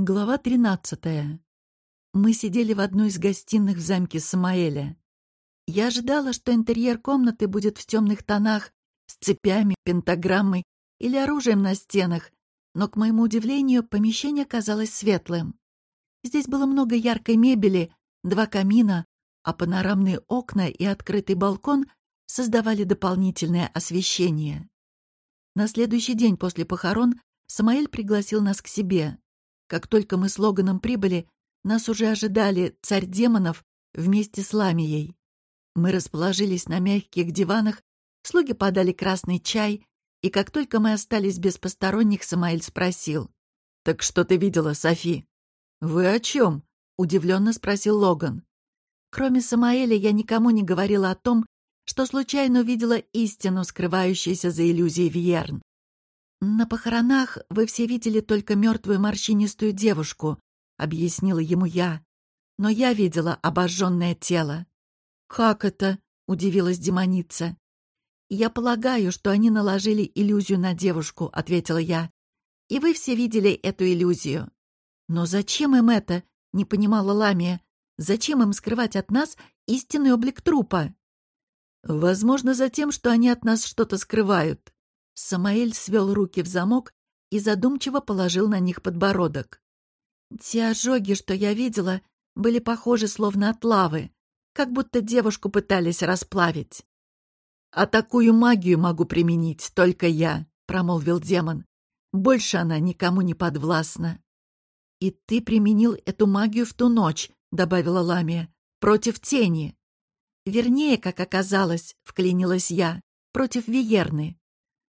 Глава 13. Мы сидели в одной из гостиных в замке Самаэля. Я ожидала, что интерьер комнаты будет в темных тонах, с цепями, пентаграммой или оружием на стенах, но, к моему удивлению, помещение казалось светлым. Здесь было много яркой мебели, два камина, а панорамные окна и открытый балкон создавали дополнительное освещение. На следующий день после похорон Самаэль пригласил нас к себе. Как только мы с Логаном прибыли, нас уже ожидали царь демонов вместе с Ламией. Мы расположились на мягких диванах, слуги подали красный чай, и как только мы остались без посторонних, Самаэль спросил. «Так что ты видела, Софи?» «Вы о чем?» — удивленно спросил Логан. Кроме Самаэля я никому не говорила о том, что случайно увидела истину, скрывающуюся за иллюзией Вьерн. «На похоронах вы все видели только мертвую морщинистую девушку», — объяснила ему я. «Но я видела обожженное тело». «Как это?» — удивилась демоница. «Я полагаю, что они наложили иллюзию на девушку», — ответила я. «И вы все видели эту иллюзию». «Но зачем им это?» — не понимала Ламия. «Зачем им скрывать от нас истинный облик трупа?» «Возможно, за тем, что они от нас что-то скрывают», Самаэль свел руки в замок и задумчиво положил на них подбородок. Те ожоги, что я видела, были похожи словно от лавы, как будто девушку пытались расплавить. «А такую магию могу применить только я», — промолвил демон. «Больше она никому не подвластна». «И ты применил эту магию в ту ночь», — добавила Ламия, — «против тени». «Вернее, как оказалось», — вклинилась я, — «против Виерны».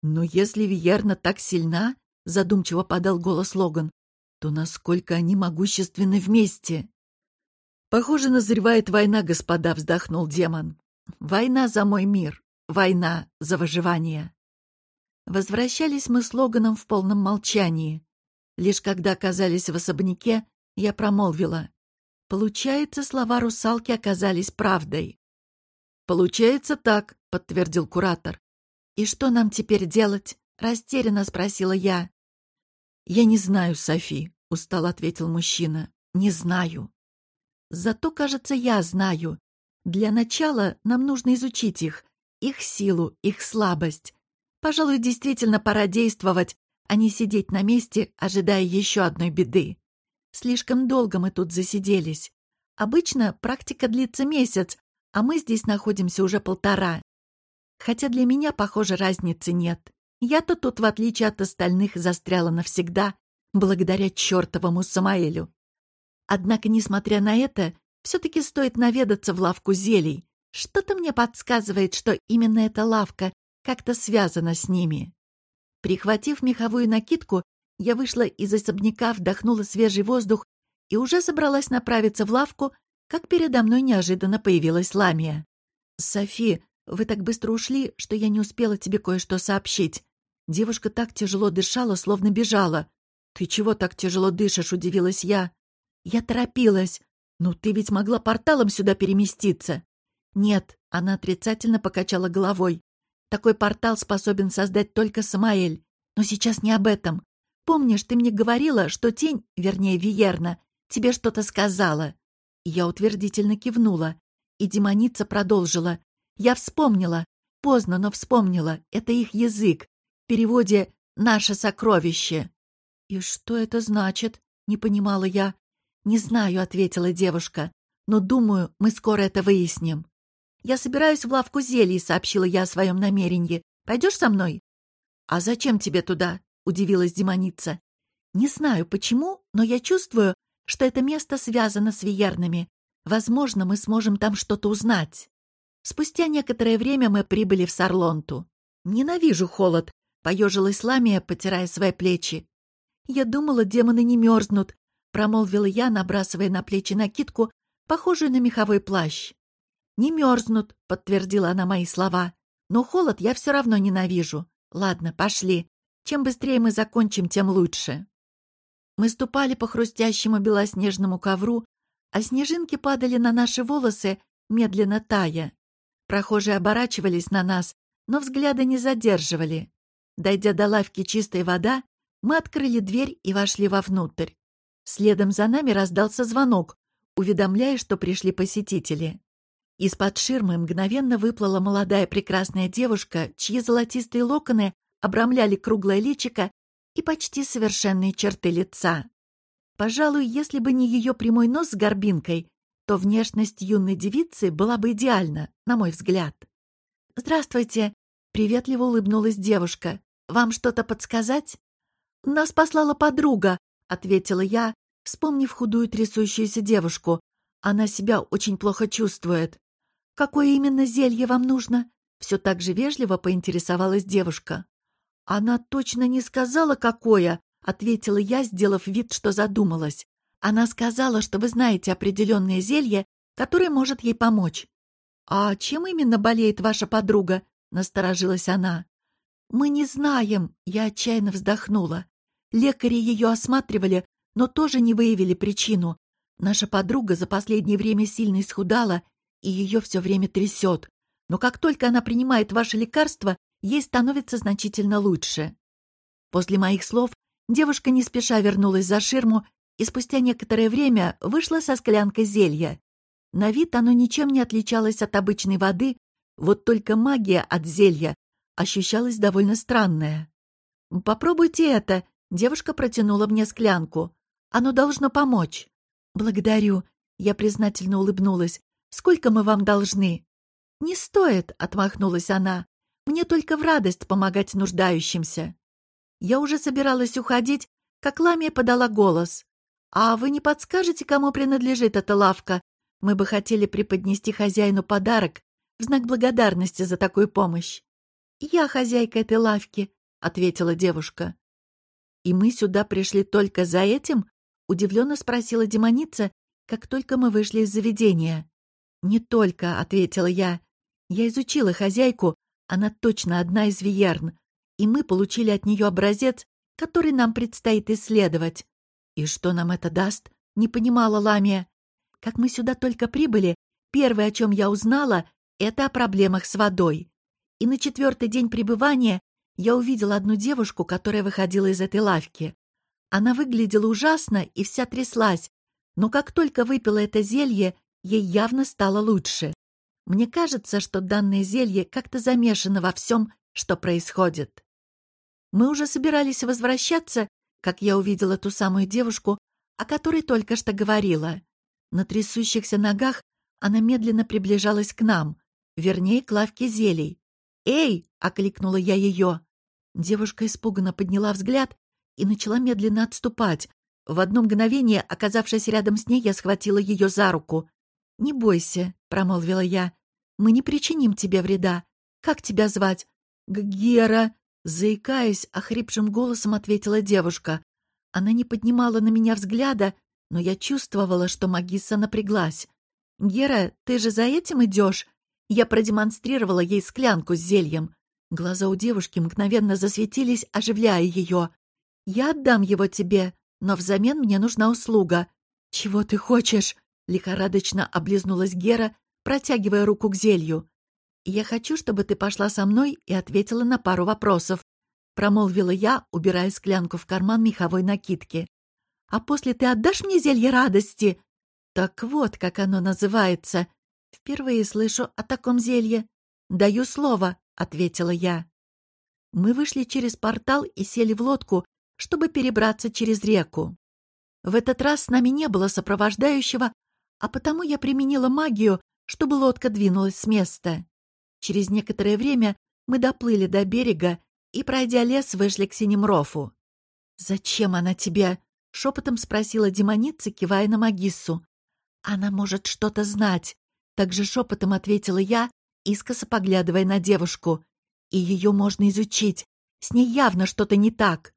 «Но если Виерна так сильна, — задумчиво подал голос Логан, — то насколько они могущественны вместе?» «Похоже, назревает война, господа», — вздохнул демон. «Война за мой мир, война за выживание». Возвращались мы с Логаном в полном молчании. Лишь когда оказались в особняке, я промолвила. Получается, слова русалки оказались правдой. «Получается так», — подтвердил куратор. «И что нам теперь делать?» — растерянно спросила я. «Я не знаю, Софи», — устал ответил мужчина. «Не знаю». «Зато, кажется, я знаю. Для начала нам нужно изучить их, их силу, их слабость. Пожалуй, действительно пора действовать, а не сидеть на месте, ожидая еще одной беды. Слишком долго мы тут засиделись. Обычно практика длится месяц, а мы здесь находимся уже полтора. Хотя для меня, похоже, разницы нет. Я-то тут, в отличие от остальных, застряла навсегда, благодаря чертовому Самаэлю. Однако, несмотря на это, все-таки стоит наведаться в лавку зелий. Что-то мне подсказывает, что именно эта лавка как-то связана с ними. Прихватив меховую накидку, я вышла из особняка, вдохнула свежий воздух и уже собралась направиться в лавку, как передо мной неожиданно появилась Ламия. «Софи, вы так быстро ушли, что я не успела тебе кое-что сообщить. Девушка так тяжело дышала, словно бежала. Ты чего так тяжело дышишь, удивилась я. Я торопилась. Ну, ты ведь могла порталом сюда переместиться. Нет, она отрицательно покачала головой. Такой портал способен создать только Самаэль. Но сейчас не об этом. Помнишь, ты мне говорила, что тень, вернее, Виерна, тебе что-то сказала? Я утвердительно кивнула, и демоница продолжила. Я вспомнила. Поздно, но вспомнила. Это их язык. В переводе «наше сокровище». «И что это значит?» — не понимала я. «Не знаю», — ответила девушка. «Но думаю, мы скоро это выясним». «Я собираюсь в лавку зелий», — сообщила я о своем намерении. «Пойдешь со мной?» «А зачем тебе туда?» — удивилась демоница. «Не знаю, почему, но я чувствую, что это место связано с Виернами. Возможно, мы сможем там что-то узнать». Спустя некоторое время мы прибыли в Сарлонту. «Ненавижу холод», — поежилась Ламия, потирая свои плечи. «Я думала, демоны не мерзнут», — промолвила я, набрасывая на плечи накидку, похожую на меховой плащ. «Не мерзнут», — подтвердила она мои слова. «Но холод я все равно ненавижу. Ладно, пошли. Чем быстрее мы закончим, тем лучше». Мы ступали по хрустящему белоснежному ковру, а снежинки падали на наши волосы, медленно тая. Прохожие оборачивались на нас, но взгляда не задерживали. Дойдя до лавки «Чистая вода», мы открыли дверь и вошли вовнутрь. Следом за нами раздался звонок, уведомляя, что пришли посетители. Из-под ширмы мгновенно выплыла молодая прекрасная девушка, чьи золотистые локоны обрамляли круглое личико и почти совершенные черты лица. Пожалуй, если бы не ее прямой нос с горбинкой, то внешность юной девицы была бы идеальна, на мой взгляд. «Здравствуйте!» — приветливо улыбнулась девушка. «Вам что-то подсказать?» «Нас послала подруга», — ответила я, вспомнив худую трясущуюся девушку. Она себя очень плохо чувствует. «Какое именно зелье вам нужно?» Все так же вежливо поинтересовалась девушка. «Она точно не сказала, какое», — ответила я, сделав вид, что задумалась. «Она сказала, что вы знаете определенное зелье, которое может ей помочь». «А чем именно болеет ваша подруга?» — насторожилась она. «Мы не знаем», — я отчаянно вздохнула. Лекари ее осматривали, но тоже не выявили причину. Наша подруга за последнее время сильно исхудала, и ее все время трясет. Но как только она принимает ваше лекарство, ей становится значительно лучше. После моих слов девушка не спеша вернулась за ширму и спустя некоторое время вышла со склянкой зелья. На вид оно ничем не отличалось от обычной воды, вот только магия от зелья ощущалась довольно странная. «Попробуйте это», — девушка протянула мне склянку. «Оно должно помочь». «Благодарю», — я признательно улыбнулась. «Сколько мы вам должны?» «Не стоит», — отмахнулась она. Мне только в радость помогать нуждающимся. Я уже собиралась уходить, как Ламия подала голос. «А вы не подскажете, кому принадлежит эта лавка? Мы бы хотели преподнести хозяину подарок в знак благодарности за такую помощь». «Я хозяйка этой лавки», — ответила девушка. «И мы сюда пришли только за этим?» — удивленно спросила демоница, как только мы вышли из заведения. «Не только», — ответила я. «Я изучила хозяйку, она точно одна из Виерн, и мы получили от нее образец, который нам предстоит исследовать. И что нам это даст? Не понимала Ламия. Как мы сюда только прибыли, первое, о чем я узнала, это о проблемах с водой. И на четвертый день пребывания я увидела одну девушку, которая выходила из этой лавки. Она выглядела ужасно и вся тряслась, но как только выпила это зелье, ей явно стало лучше. Мне кажется, что данное зелье как-то замешано во всем, что происходит. Мы уже собирались возвращаться, как я увидела ту самую девушку, о которой только что говорила. На трясущихся ногах она медленно приближалась к нам, вернее, к лавке зелий. «Эй!» — окликнула я ее. Девушка испуганно подняла взгляд и начала медленно отступать. В одно мгновение, оказавшись рядом с ней, я схватила ее за руку. «Не бойся», — промолвила я. Мы не причиним тебе вреда. Как тебя звать?» «Гера!» — заикаясь, охрипшим голосом ответила девушка. Она не поднимала на меня взгляда, но я чувствовала, что магисса напряглась. «Гера, ты же за этим идешь?» Я продемонстрировала ей склянку с зельем. Глаза у девушки мгновенно засветились, оживляя ее. «Я отдам его тебе, но взамен мне нужна услуга». «Чего ты хочешь?» — лихорадочно облизнулась Гера, протягивая руку к зелью. «Я хочу, чтобы ты пошла со мной и ответила на пару вопросов», промолвила я, убирая склянку в карман меховой накидки. «А после ты отдашь мне зелье радости?» «Так вот, как оно называется. Впервые слышу о таком зелье. Даю слово», — ответила я. Мы вышли через портал и сели в лодку, чтобы перебраться через реку. В этот раз с нами не было сопровождающего, а потому я применила магию, чтобы лодка двинулась с места. Через некоторое время мы доплыли до берега и, пройдя лес, вышли к Синемрофу. «Зачем она тебе?» — шепотом спросила демоница, кивая на Магиссу. «Она может что-то знать», — также шепотом ответила я, искоса поглядывая на девушку. «И ее можно изучить. С ней явно что-то не так».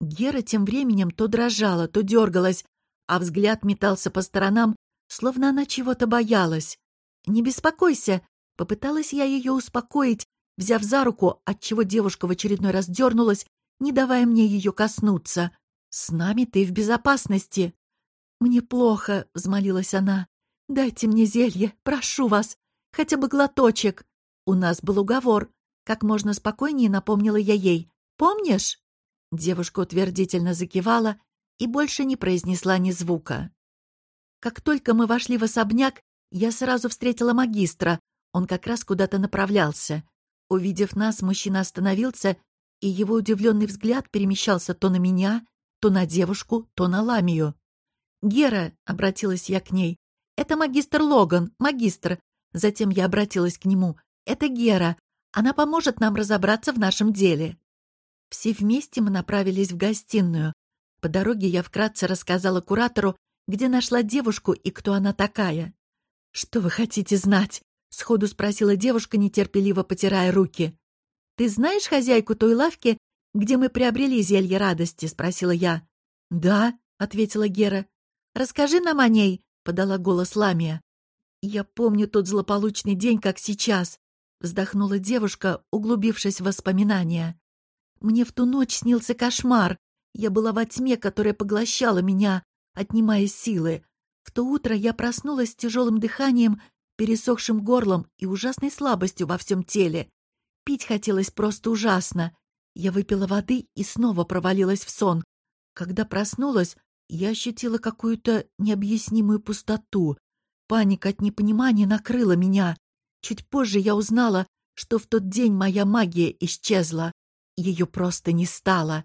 Гера тем временем то дрожала, то дергалась, а взгляд метался по сторонам, словно она чего-то боялась. «Не беспокойся!» — попыталась я ее успокоить, взяв за руку, отчего девушка в очередной раз дернулась, не давая мне ее коснуться. «С нами ты в безопасности!» «Мне плохо!» — взмолилась она. «Дайте мне зелье, прошу вас, хотя бы глоточек!» «У нас был уговор!» Как можно спокойнее напомнила я ей. «Помнишь?» Девушка утвердительно закивала, и больше не произнесла ни звука. Как только мы вошли в особняк, я сразу встретила магистра. Он как раз куда-то направлялся. Увидев нас, мужчина остановился, и его удивленный взгляд перемещался то на меня, то на девушку, то на Ламию. «Гера», — обратилась я к ней, — «это магистр Логан, магистр». Затем я обратилась к нему. «Это Гера. Она поможет нам разобраться в нашем деле». Все вместе мы направились в гостиную. По дороге я вкратце рассказала куратору, где нашла девушку и кто она такая. «Что вы хотите знать?» — сходу спросила девушка, нетерпеливо потирая руки. «Ты знаешь хозяйку той лавки, где мы приобрели зелье радости?» — спросила я. «Да», — ответила Гера. «Расскажи нам о ней», — подала голос Ламия. «Я помню тот злополучный день, как сейчас», — вздохнула девушка, углубившись в воспоминания. «Мне в ту ночь снился кошмар. Я была во тьме, которая поглощала меня, отнимая силы. В то утро я проснулась с тяжелым дыханием, пересохшим горлом и ужасной слабостью во всем теле. Пить хотелось просто ужасно. Я выпила воды и снова провалилась в сон. Когда проснулась, я ощутила какую-то необъяснимую пустоту. Паника от непонимания накрыла меня. Чуть позже я узнала, что в тот день моя магия исчезла. Ее просто не стало.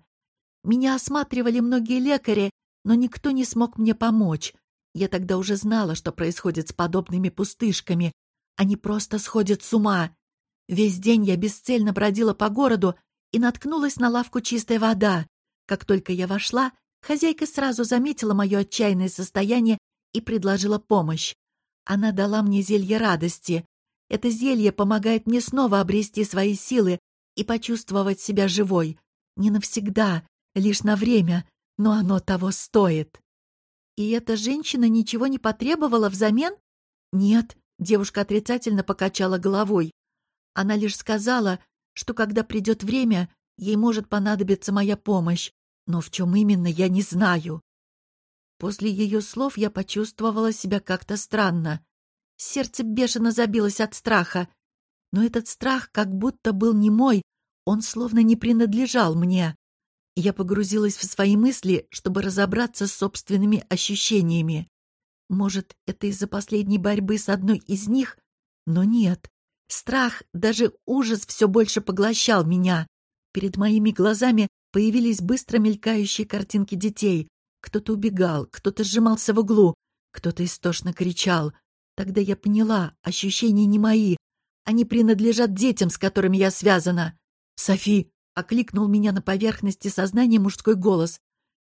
Меня осматривали многие лекари, но никто не смог мне помочь. Я тогда уже знала, что происходит с подобными пустышками. Они просто сходят с ума. Весь день я бесцельно бродила по городу и наткнулась на лавку «Чистая вода». Как только я вошла, хозяйка сразу заметила мое отчаянное состояние и предложила помощь. Она дала мне зелье радости. Это зелье помогает мне снова обрести свои силы и почувствовать себя живой. Не навсегда, лишь на время, но оно того стоит. И эта женщина ничего не потребовала взамен? Нет, девушка отрицательно покачала головой. Она лишь сказала, что когда придет время, ей может понадобиться моя помощь, но в чем именно, я не знаю. После ее слов я почувствовала себя как-то странно. Сердце бешено забилось от страха. Но этот страх как будто был не мой, он словно не принадлежал мне. Я погрузилась в свои мысли, чтобы разобраться с собственными ощущениями. Может, это из-за последней борьбы с одной из них? Но нет. Страх, даже ужас все больше поглощал меня. Перед моими глазами появились быстро мелькающие картинки детей. Кто-то убегал, кто-то сжимался в углу, кто-то истошно кричал. Тогда я поняла, ощущения не мои. Они принадлежат детям, с которыми я связана. «Софи, Окликнул меня на поверхности сознания мужской голос.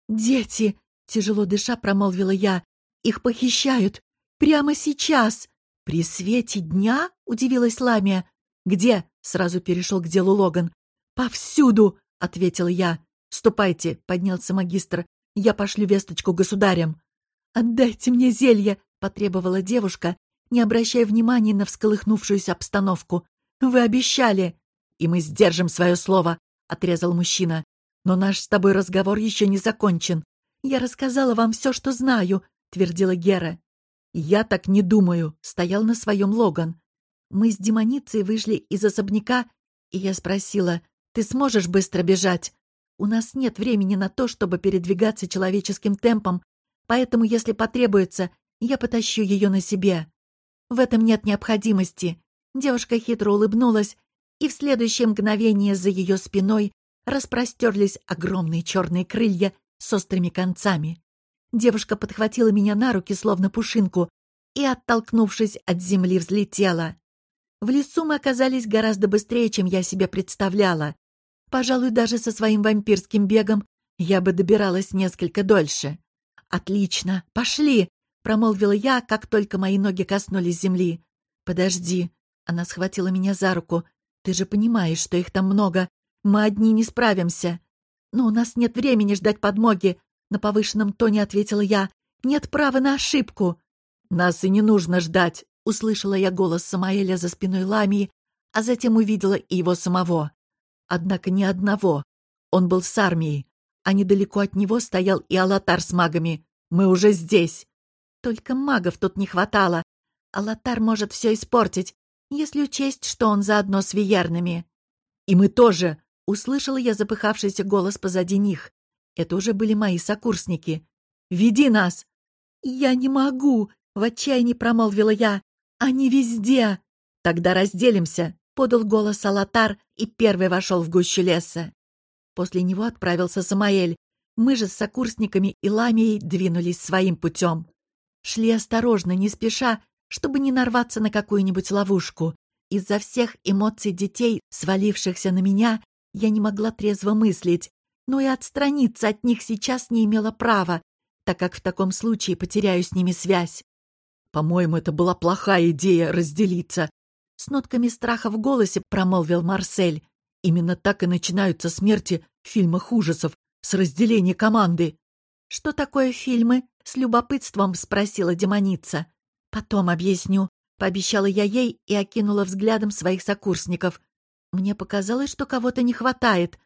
«Дети!» — тяжело дыша промолвила я. «Их похищают! Прямо сейчас!» «При свете дня?» — удивилась Ламия. «Где?» — сразу перешел к делу Логан. «Повсюду!» — ответил я. «Ступайте!» — поднялся магистр. «Я пошлю весточку государям». «Отдайте мне зелье!» — потребовала девушка, не обращая внимания на всколыхнувшуюся обстановку. «Вы обещали!» «И мы сдержим свое слово!» Отрезал мужчина. «Но наш с тобой разговор еще не закончен. Я рассказала вам все, что знаю», — твердила Гера. «Я так не думаю», — стоял на своем Логан. Мы с демоницей вышли из особняка, и я спросила, «Ты сможешь быстро бежать? У нас нет времени на то, чтобы передвигаться человеческим темпом, поэтому, если потребуется, я потащу ее на себе». «В этом нет необходимости». Девушка хитро улыбнулась и в следующее мгновение за ее спиной распростерлись огромные черные крылья с острыми концами. Девушка подхватила меня на руки, словно пушинку, и, оттолкнувшись от земли, взлетела. В лесу мы оказались гораздо быстрее, чем я себе представляла. Пожалуй, даже со своим вампирским бегом я бы добиралась несколько дольше. «Отлично, пошли!» — промолвила я, как только мои ноги коснулись земли. «Подожди!» — она схватила меня за руку. Ты же понимаешь, что их там много. Мы одни не справимся. Но у нас нет времени ждать подмоги, на повышенном тоне ответила я. Нет права на ошибку. Нас и не нужно ждать, услышала я голос Самаэля за спиной Ламии, а затем увидела и его самого. Однако ни одного. Он был с армией, а недалеко от него стоял и Алатар с магами. Мы уже здесь. Только магов тут не хватало. Алатар может все испортить, если учесть, что он заодно с виерными. «И мы тоже!» — услышала я запыхавшийся голос позади них. Это уже были мои сокурсники. «Веди нас!» «Я не могу!» — в отчаянии промолвила я. «Они везде!» «Тогда разделимся!» — подал голос Алатар и первый вошел в гущу леса. После него отправился Самаэль. Мы же с сокурсниками и Ламией двинулись своим путем. Шли осторожно, не спеша, чтобы не нарваться на какую-нибудь ловушку. Из-за всех эмоций детей, свалившихся на меня, я не могла трезво мыслить, но и отстраниться от них сейчас не имела права, так как в таком случае потеряю с ними связь. «По-моему, это была плохая идея разделиться», — с нотками страха в голосе промолвил Марсель. «Именно так и начинаются смерти в фильмах ужасов, с разделения команды». «Что такое фильмы?» — с любопытством спросила демоница. «Потом объясню», — пообещала я ей и окинула взглядом своих сокурсников. Мне показалось, что кого-то не хватает.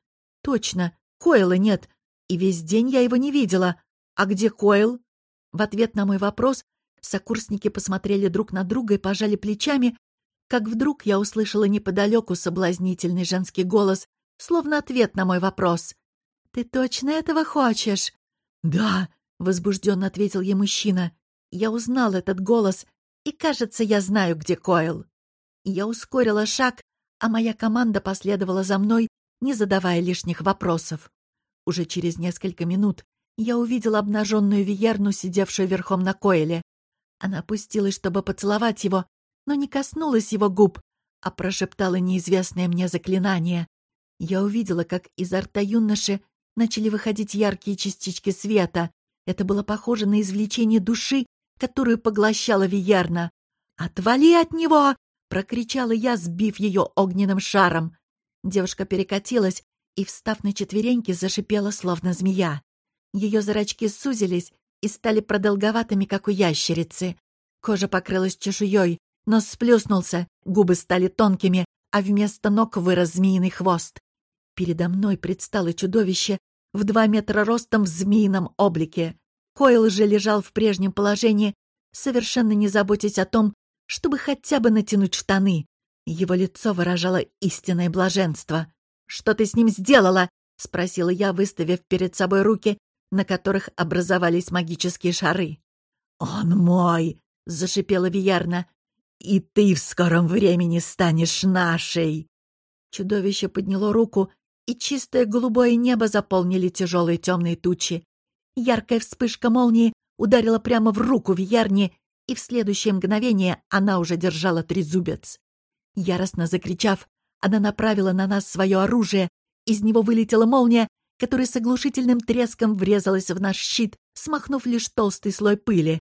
Точно, Койла нет, и весь день я его не видела. А где Койл? В ответ на мой вопрос сокурсники посмотрели друг на друга и пожали плечами, как вдруг я услышала неподалеку соблазнительный женский голос, словно ответ на мой вопрос. «Ты точно этого хочешь?» «Да», — возбужденно ответил ей мужчина. Я узнал этот голос, и, кажется, я знаю, где Койл. Я ускорила шаг, а моя команда последовала за мной, не задавая лишних вопросов. Уже через несколько минут я увидела обнаженную Виерну, сидевшую верхом на Койле. Она опустилась, чтобы поцеловать его, но не коснулась его губ, а прошептала неизвестное мне заклинание. Я увидела, как изо рта юноши начали выходить яркие частички света. Это было похоже на извлечение души, которую поглощала Виерна. «Отвали от него!» — прокричала я, сбив ее огненным шаром. Девушка перекатилась и, встав на четвереньки, зашипела, словно змея. Ее зрачки сузились и стали продолговатыми, как у ящерицы. Кожа покрылась чешуей, нос сплюснулся, губы стали тонкими, а вместо ног вырос змеиный хвост. Передо мной предстало чудовище в два метра ростом в змеином облике. Койл же лежал в прежнем положении, совершенно не заботясь о том, чтобы хотя бы натянуть штаны. Его лицо выражало истинное блаженство. «Что ты с ним сделала?» — спросила я, выставив перед собой руки, на которых образовались магические шары. «Он мой!» — зашипела Виярна. «И ты в скором времени станешь нашей!» Чудовище подняло руку, и чистое голубое небо заполнили тяжелые темные тучи. Яркая вспышка молнии ударила прямо в руку Виярни, и в следующее мгновение она уже держала трезубец. Яростно закричав, она направила на нас свое оружие, из него вылетела молния, которая с оглушительным треском врезалась в наш щит, смахнув лишь толстый слой пыли.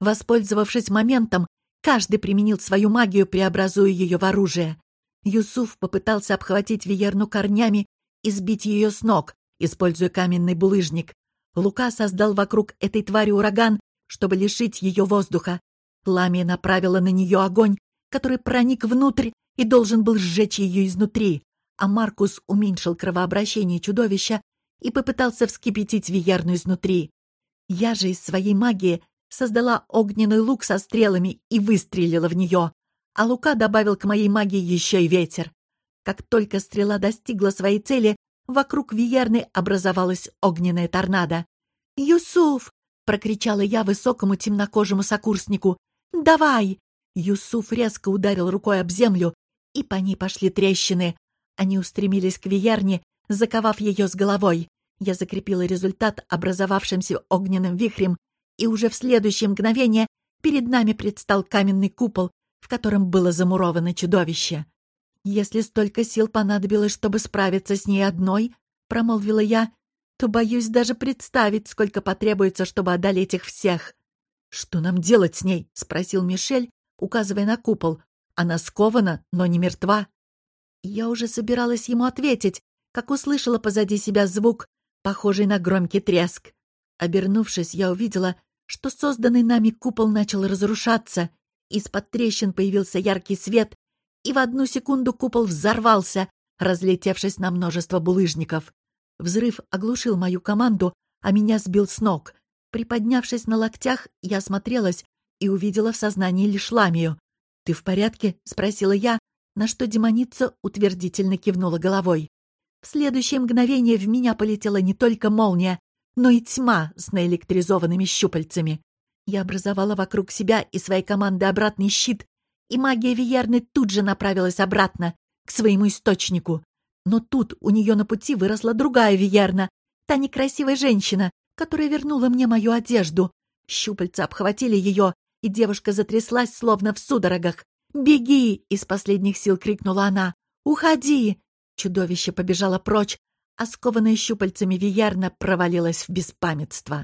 Воспользовавшись моментом, каждый применил свою магию, преобразуя ее в оружие. Юсуф попытался обхватить Виерну корнями и сбить ее с ног, используя каменный булыжник. Лука создал вокруг этой твари ураган, чтобы лишить ее воздуха. Ламия направила на нее огонь, который проник внутрь и должен был сжечь ее изнутри, а Маркус уменьшил кровообращение чудовища и попытался вскипятить Виерну изнутри. Я же из своей магии создала огненный лук со стрелами и выстрелила в нее, а Лука добавил к моей магии еще и ветер. Как только стрела достигла своей цели, вокруг Виерны образовалась огненная торнадо. «Юсуф!» — прокричала я высокому темнокожему сокурснику. «Давай!» Юсуф резко ударил рукой об землю, и по ней пошли трещины. Они устремились к Виерне, заковав ее с головой. Я закрепила результат образовавшимся огненным вихрем, и уже в следующее мгновение перед нами предстал каменный купол, в котором было замуровано чудовище. «Если столько сил понадобилось, чтобы справиться с ней одной», — промолвила я, то боюсь даже представить, сколько потребуется, чтобы одолеть их всех. «Что нам делать с ней?» — спросил Мишель, указывая на купол. «Она скована, но не мертва». Я уже собиралась ему ответить, как услышала позади себя звук, похожий на громкий треск. Обернувшись, я увидела, что созданный нами купол начал разрушаться. Из-под трещин появился яркий свет, и в одну секунду купол взорвался, разлетевшись на множество булыжников. Взрыв оглушил мою команду, а меня сбил с ног. Приподнявшись на локтях, я осмотрелась и увидела в сознании лишь ламию. «Ты в порядке?» — спросила я, на что демоница утвердительно кивнула головой. В следующее мгновение в меня полетела не только молния, но и тьма с наэлектризованными щупальцами. Я образовала вокруг себя и своей команды обратный щит, и магия Виерны тут же направилась обратно, к своему источнику. Но тут у нее на пути выросла другая Виерна, та некрасивая женщина, которая вернула мне мою одежду. Щупальца обхватили ее, и девушка затряслась, словно в судорогах. «Беги!» — из последних сил крикнула она. «Уходи!» Чудовище побежало прочь, а скованная щупальцами Виерна провалилась в беспамятство.